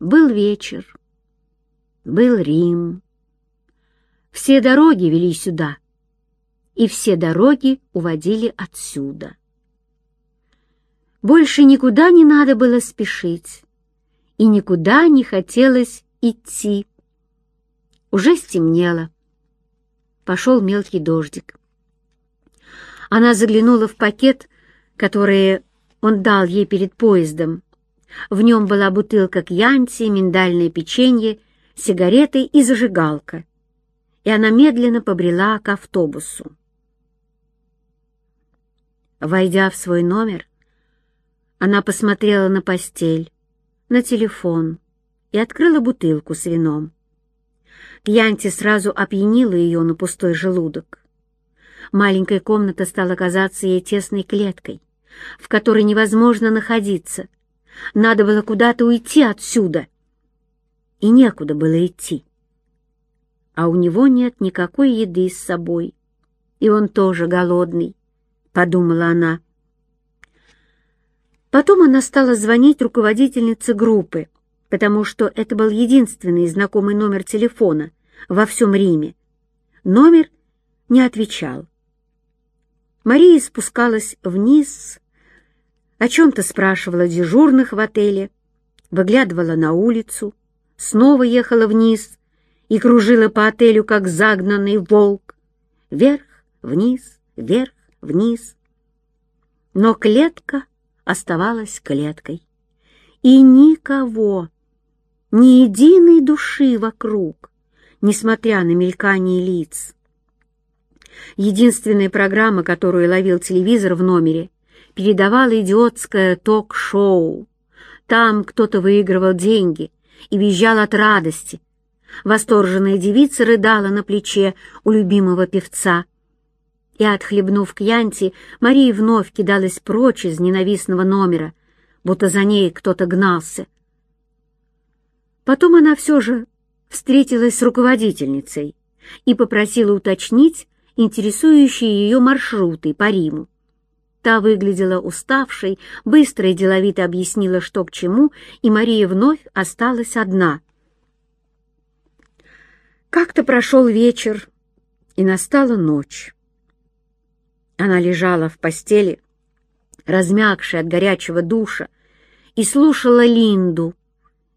Был вечер, был Рим. Все дороги вели сюда, и все дороги уводили отсюда. Больше никуда не надо было спешить, и никуда не хотелось идти. Уже стемнело. Пошел мелкий дождик. Она заглянула в пакет, который он дал ей перед поездом. В нем была бутылка кьянти, миндальное печенье, сигареты и зажигалка. И она медленно побрела к автобусу. Войдя в свой номер, она посмотрела на постель, на телефон и открыла бутылку с вином. Кьянти сразу опьянила ее на пустой желудок. Маленькая комната стала казаться ей тесной клеткой, в которой невозможно находиться. Надо было куда-то уйти отсюда. И некуда было идти. А у него нет никакой еды с собой, и он тоже голодный, — подумала она. Потом она стала звонить руководительнице группы, потому что это был единственный знакомый номер телефона во всем Риме. Номер не отвечал. Мария спускалась вниз, о чем-то спрашивала дежурных в отеле, выглядывала на улицу, снова ехала вниз и кружила по отелю, как загнанный волк. Вверх, вниз, вверх, вниз. Но клетка оставалась клеткой. И никого, ни единой души вокруг, несмотря на мелькание лиц. Единственная программа, которую ловил телевизор в номере, передавала идиотское ток-шоу. Там кто-то выигрывал деньги и визжал от радости. Восторженная девица рыдала на плече у любимого певца. И, отхлебнув кьянти, Мария вновь кидалась прочь из ненавистного номера, будто за ней кто-то гнался — Потом она все же встретилась с руководительницей и попросила уточнить интересующие ее маршруты по Риму. Та выглядела уставшей, быстро и деловито объяснила, что к чему, и Мария вновь осталась одна. Как-то прошел вечер, и настала ночь. Она лежала в постели, размягшая от горячего душа, и слушала Линду,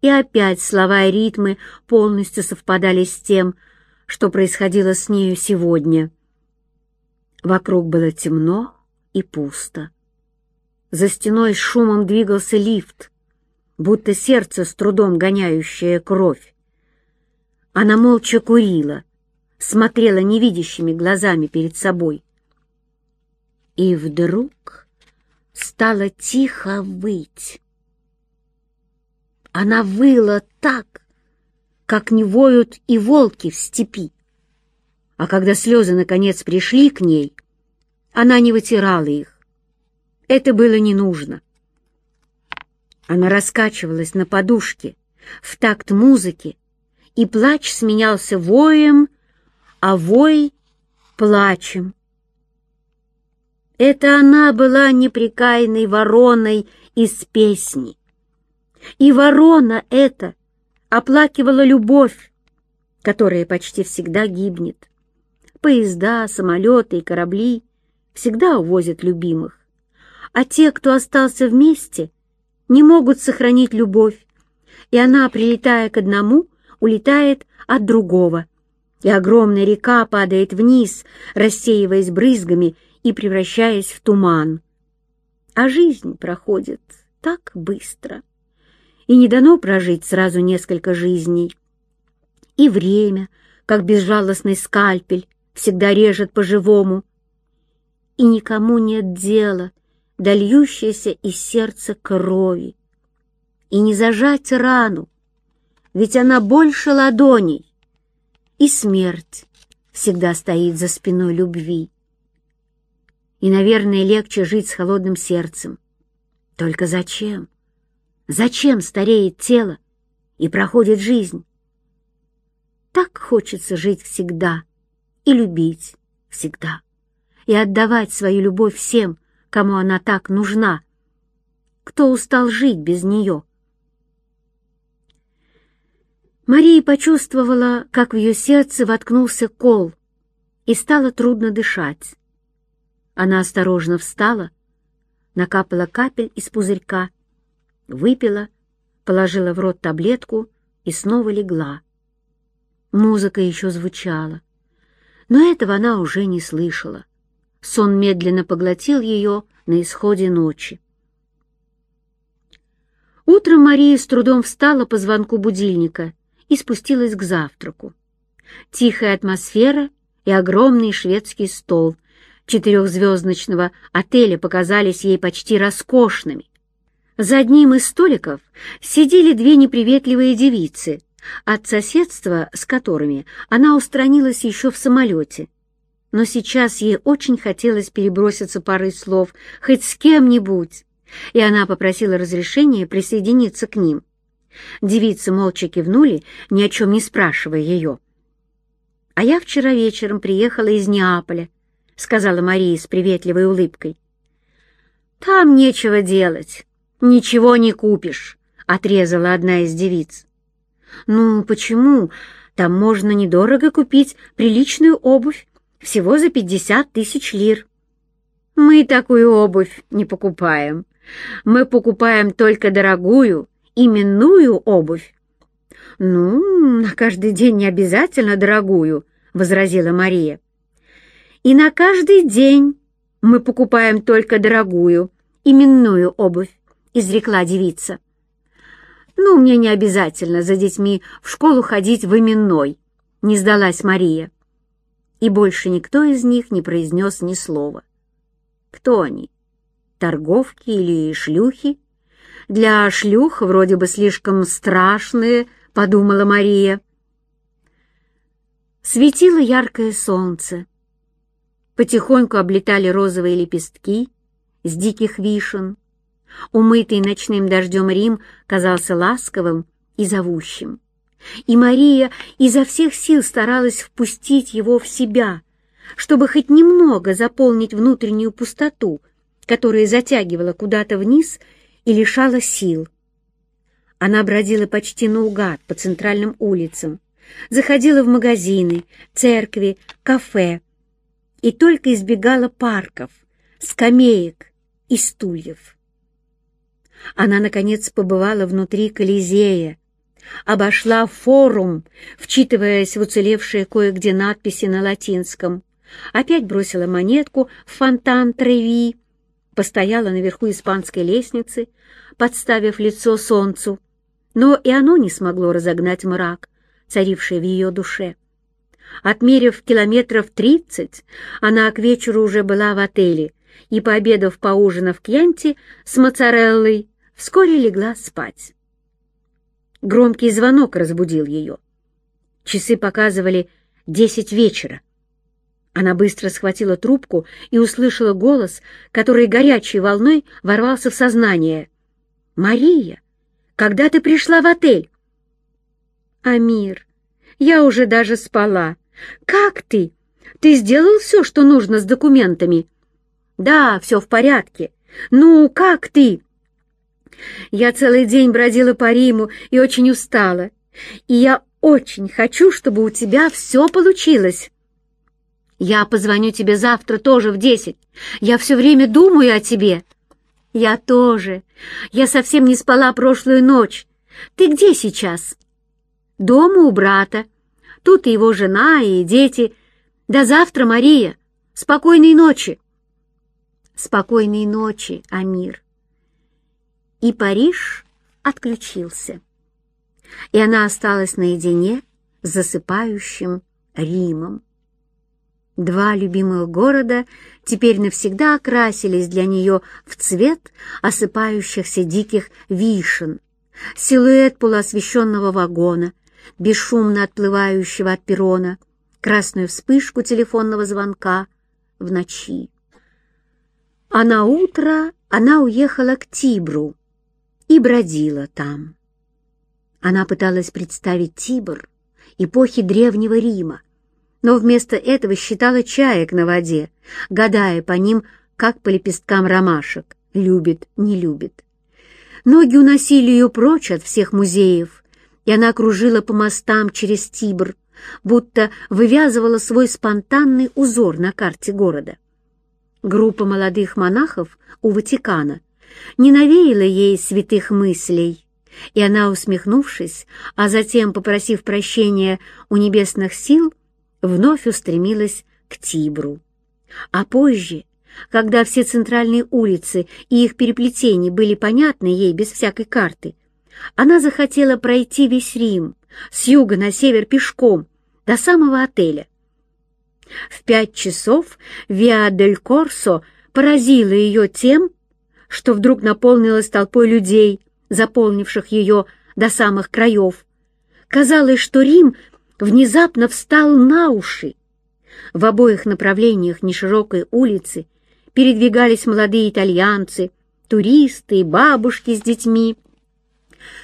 и опять слова и ритмы полностью совпадали с тем, что происходило с нею сегодня. Вокруг было темно и пусто. За стеной с шумом двигался лифт, будто сердце с трудом гоняющее кровь. Она молча курила, смотрела невидящими глазами перед собой. И вдруг стало тихо выть. Она выла так, как не воют и волки в степи. А когда слезы наконец пришли к ней, она не вытирала их. Это было не нужно. Она раскачивалась на подушке в такт музыки, и плач сменялся воем, а вой — плачем. Это она была непрекаянной вороной из песни. И ворона эта оплакивала любовь, которая почти всегда гибнет. Поезда, самолеты и корабли всегда увозят любимых, а те, кто остался вместе, не могут сохранить любовь, и она, прилетая к одному, улетает от другого, и огромная река падает вниз, рассеиваясь брызгами и превращаясь в туман. А жизнь проходит так быстро и не дано прожить сразу несколько жизней. И время, как безжалостный скальпель, всегда режет по-живому. И никому нет дела до льющейся из сердца крови. И не зажать рану, ведь она больше ладоней. И смерть всегда стоит за спиной любви. И, наверное, легче жить с холодным сердцем. Только зачем? Зачем стареет тело и проходит жизнь? Так хочется жить всегда и любить всегда, и отдавать свою любовь всем, кому она так нужна. Кто устал жить без нее? Мария почувствовала, как в ее сердце воткнулся кол, и стало трудно дышать. Она осторожно встала, накапала капель из пузырька, выпила, положила в рот таблетку и снова легла. Музыка еще звучала, но этого она уже не слышала. Сон медленно поглотил ее на исходе ночи. Утром Мария с трудом встала по звонку будильника и спустилась к завтраку. Тихая атмосфера и огромный шведский стол четырехзвездочного отеля показались ей почти роскошными. За одним из столиков сидели две неприветливые девицы, от соседства с которыми она устранилась еще в самолете. Но сейчас ей очень хотелось переброситься парой слов хоть с кем-нибудь, и она попросила разрешения присоединиться к ним. Девицы молча кивнули, ни о чем не спрашивая ее. «А я вчера вечером приехала из Неаполя», — сказала Мария с приветливой улыбкой. «Там нечего делать, ничего не купишь», — отрезала одна из девиц. «Ну, почему? Там можно недорого купить приличную обувь, всего за пятьдесят тысяч лир». «Мы такую обувь не покупаем. Мы покупаем только дорогую, именную обувь. «Ну, на каждый день не обязательно дорогую», — возразила Мария. «И на каждый день мы покупаем только дорогую, именную обувь», — изрекла девица. «Ну, мне не обязательно за детьми в школу ходить в именной», — не сдалась Мария. И больше никто из них не произнес ни слова. Кто они? Торговки или шлюхи? Для шлюх вроде бы слишком страшные, подумала Мария. Светило яркое солнце. Потихоньку облетали розовые лепестки с диких вишен. Умытый ночным дождем Рим казался ласковым и зовущим. И Мария изо всех сил старалась впустить его в себя, чтобы хоть немного заполнить внутреннюю пустоту, которая затягивала куда-то вниз и лишала сил. Она бродила почти наугад по центральным улицам, заходила в магазины, церкви, кафе и только избегала парков, скамеек и стульев. Она, наконец, побывала внутри Колизея, обошла форум, вчитываясь в уцелевшие кое-где надписи на латинском, опять бросила монетку в фонтан Треви, постояла наверху испанской лестницы, подставив лицо солнцу, но и оно не смогло разогнать мрак, царивший в ее душе. Отмерив километров тридцать, она к вечеру уже была в отеле и, пообедав поужинав в Кьянте с моцареллой, вскоре легла спать. Громкий звонок разбудил ее. Часы показывали десять вечера. Она быстро схватила трубку и услышала голос, который горячей волной ворвался в сознание. «Мария, когда ты пришла в отель?» «Амир, я уже даже спала. Как ты? Ты сделал все, что нужно с документами?» «Да, все в порядке. Ну, как ты?» «Я целый день бродила по Риму и очень устала. И я очень хочу, чтобы у тебя все получилось». Я позвоню тебе завтра тоже в десять. Я все время думаю о тебе. Я тоже. Я совсем не спала прошлую ночь. Ты где сейчас? Дома у брата. Тут и его жена, и дети. До завтра, Мария. Спокойной ночи. Спокойной ночи, Амир. И Париж отключился. И она осталась наедине с засыпающим Римом. Два любимых города теперь навсегда окрасились для нее в цвет осыпающихся диких вишен. Силуэт полуосвещенного вагона, бесшумно отплывающего от перрона, красную вспышку телефонного звонка в ночи. А на утро она уехала к Тибру и бродила там. Она пыталась представить Тибр эпохи Древнего Рима, но вместо этого считала чаек на воде, гадая по ним, как по лепесткам ромашек, любит, не любит. Ноги уносили ее прочь от всех музеев, и она кружила по мостам через Тибр, будто вывязывала свой спонтанный узор на карте города. Группа молодых монахов у Ватикана не навеяла ей святых мыслей, и она, усмехнувшись, а затем, попросив прощения у небесных сил, вновь устремилась к Тибру. А позже, когда все центральные улицы и их переплетения были понятны ей без всякой карты, она захотела пройти весь Рим с юга на север пешком до самого отеля. В пять часов Виа-дель-Корсо поразила ее тем, что вдруг наполнилась толпой людей, заполнивших ее до самых краев. Казалось, что Рим внезапно встал на уши. В обоих направлениях неширокой улицы передвигались молодые итальянцы, туристы и бабушки с детьми.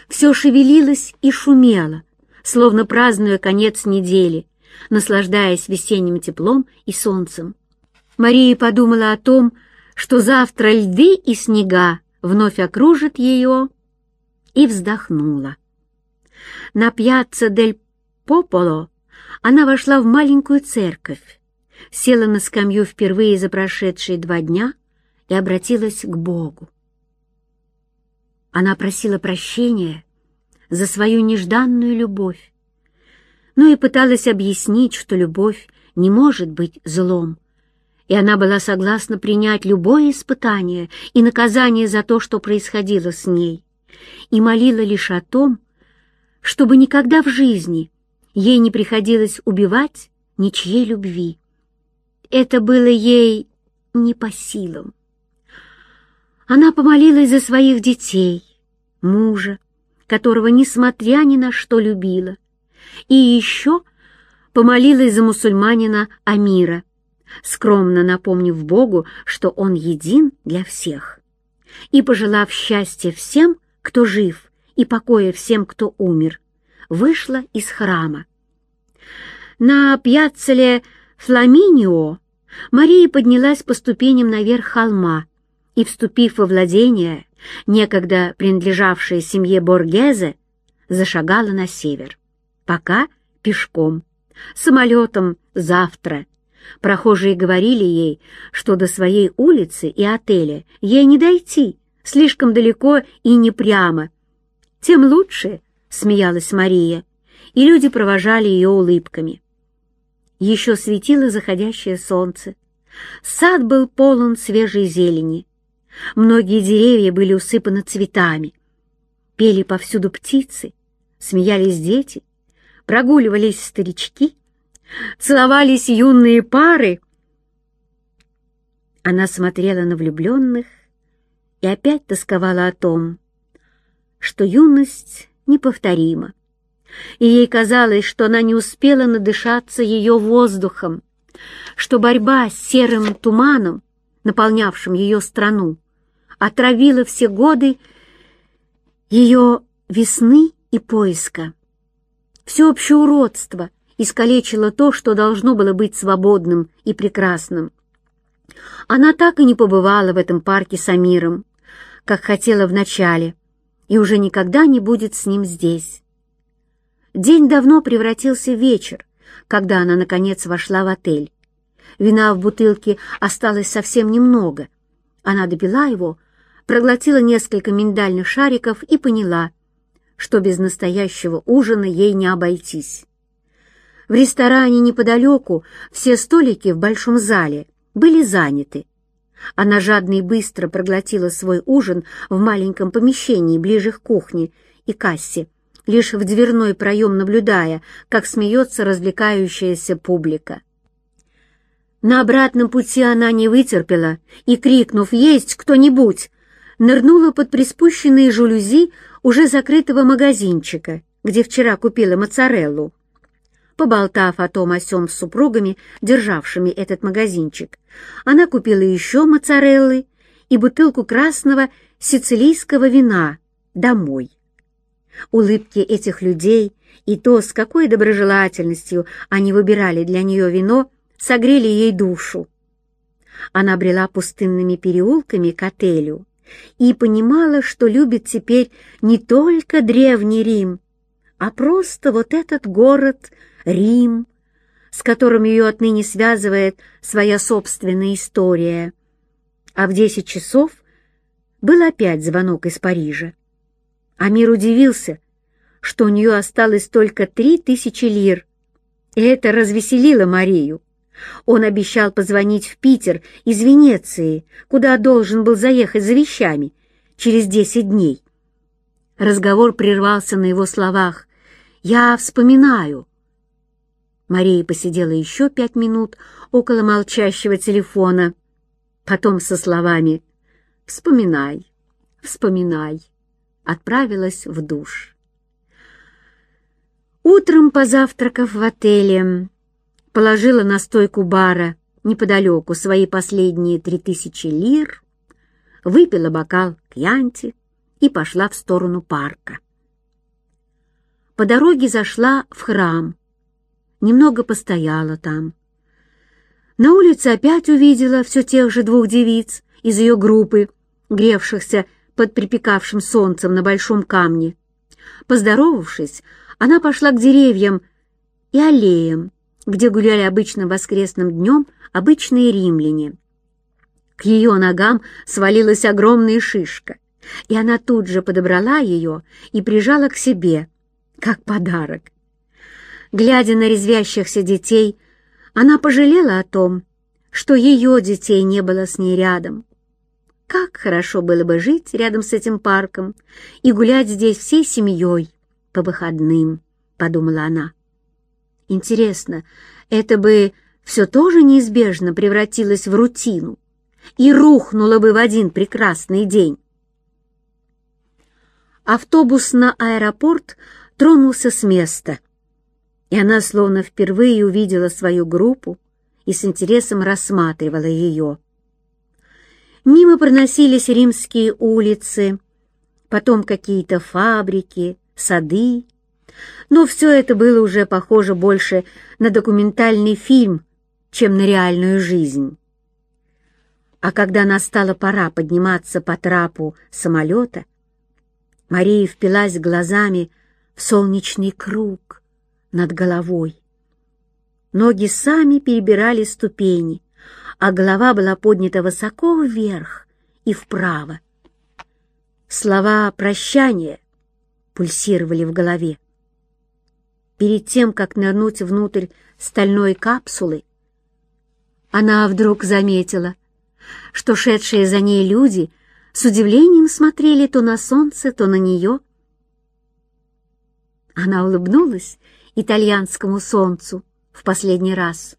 Все шевелилось и шумело, словно празднуя конец недели, наслаждаясь весенним теплом и солнцем. Мария подумала о том, что завтра льды и снега вновь окружат ее, и вздохнула. На пьяцца дель Пополо она вошла в маленькую церковь, села на скамью впервые за прошедшие два дня и обратилась к Богу. Она просила прощения за свою нежданную любовь, но и пыталась объяснить, что любовь не может быть злом, и она была согласна принять любое испытание и наказание за то, что происходило с ней, и молила лишь о том, чтобы никогда в жизни ей не приходилось убивать ничьей любви. Это было ей не по силам. Она помолилась за своих детей, мужа, которого, несмотря ни на что, любила. И еще помолилась за мусульманина Амира, скромно напомнив Богу, что он един для всех. И, пожелав счастья всем, кто жив, и покоя всем, кто умер, вышла из храма. На пьяцеле Фламинио Мария поднялась по ступеням наверх холма и, вступив во владение, некогда принадлежавшая семье Боргезе, зашагала на север. Пока пешком, самолетом завтра. Прохожие говорили ей, что до своей улицы и отеля ей не дойти, слишком далеко и не прямо. «Тем лучше», — смеялась Мария, и люди провожали ее улыбками. Еще светило заходящее солнце. Сад был полон свежей зелени. Многие деревья были усыпаны цветами. Пели повсюду птицы, смеялись дети, прогуливались старички, целовались юные пары. Она смотрела на влюбленных и опять тосковала о том, что юность неповторима, и ей казалось, что она не успела надышаться ее воздухом, что борьба с серым туманом, наполнявшим ее страну, отравила все годы ее весны и поиска. Всеобщее уродство искалечило то, что должно было быть свободным и прекрасным. Она так и не побывала в этом парке с Амиром, как хотела вначале, и уже никогда не будет с ним здесь. День давно превратился в вечер, когда она, наконец, вошла в отель. Вина в бутылке осталось совсем немного. Она допила его, проглотила несколько миндальных шариков и поняла, что без настоящего ужина ей не обойтись. В ресторане неподалеку все столики в большом зале были заняты. Она жадно и быстро проглотила свой ужин в маленьком помещении ближе к кухне и кассе, лишь в дверной проем наблюдая, как смеется развлекающаяся публика. На обратном пути она не вытерпела и, крикнув «Есть кто-нибудь!», нырнула под приспущенные жалюзи уже закрытого магазинчика, где вчера купила моцареллу. Поболтав о том о сём с супругами, державшими этот магазинчик, она купила еще моцареллы и бутылку красного сицилийского вина домой. Улыбки этих людей и то, с какой доброжелательностью они выбирали для нее вино, согрели ей душу. Она брела пустынными переулками к отелю и понимала, что любит теперь не только Древний Рим, а просто вот этот город Рим, с которым ее отныне связывает своя собственная история. А в десять часов был опять звонок из Парижа. Амир удивился, что у нее осталось только три тысячи лир, и это развеселило Марию. Он обещал позвонить в Питер из Венеции, куда должен был заехать за вещами через десять дней. Разговор прервался на его словах. «Я вспоминаю». Мария посидела еще пять минут около молчащего телефона, потом со словами «Вспоминай, вспоминай», отправилась в душ. Утром, позавтракав в отеле, положила на стойку бара неподалеку свои последние три тысячи лир, выпила бокал кьянти и пошла в сторону парка. По дороге зашла в храм, немного постояла там. На улице опять увидела все тех же двух девиц из ее группы, гревшихся под припекавшим солнцем на большом камне. Поздоровавшись, она пошла к деревьям и аллеям, где гуляли обычно воскресным днем обычные римляне. К ее ногам свалилась огромная шишка, и она тут же подобрала ее и прижала к себе, как подарок. Глядя на резвящихся детей, она пожалела о том, что ее детей не было с ней рядом. Как хорошо было бы жить рядом с этим парком и гулять здесь всей семьей по выходным, — подумала она. Интересно, это бы все тоже неизбежно превратилось в рутину и рухнуло бы в один прекрасный день. Автобус на аэропорт тронулся с места, и она словно впервые увидела свою группу и с интересом рассматривала ее. Мимо проносились римские улицы, потом какие-то фабрики, сады, но все это было уже похоже больше на документальный фильм, чем на реальную жизнь. А когда настала пора подниматься по трапу самолета, Мария впилась глазами в солнечный круг над головой. Ноги сами перебирали ступени, а голова была поднята высоко вверх и вправо. Слова прощания пульсировали в голове. Перед тем, как нырнуть внутрь стальной капсулы, она вдруг заметила, что шедшие за ней люди с удивлением смотрели то на солнце, то на нее. Она улыбнулась итальянскому солнцу в последний раз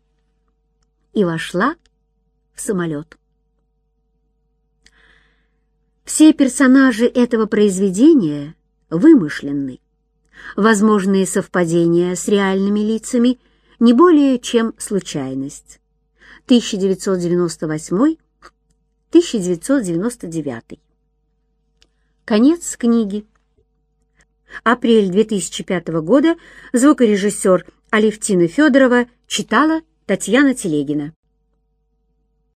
и вошла в самолет. Все персонажи этого произведения вымышленны возможные совпадения с реальными лицами не более чем случайность. 1998-1999. Конец книги. Апрель 2005 года. Звукорежиссер Алевтина Федорова читала Татьяна Телегина.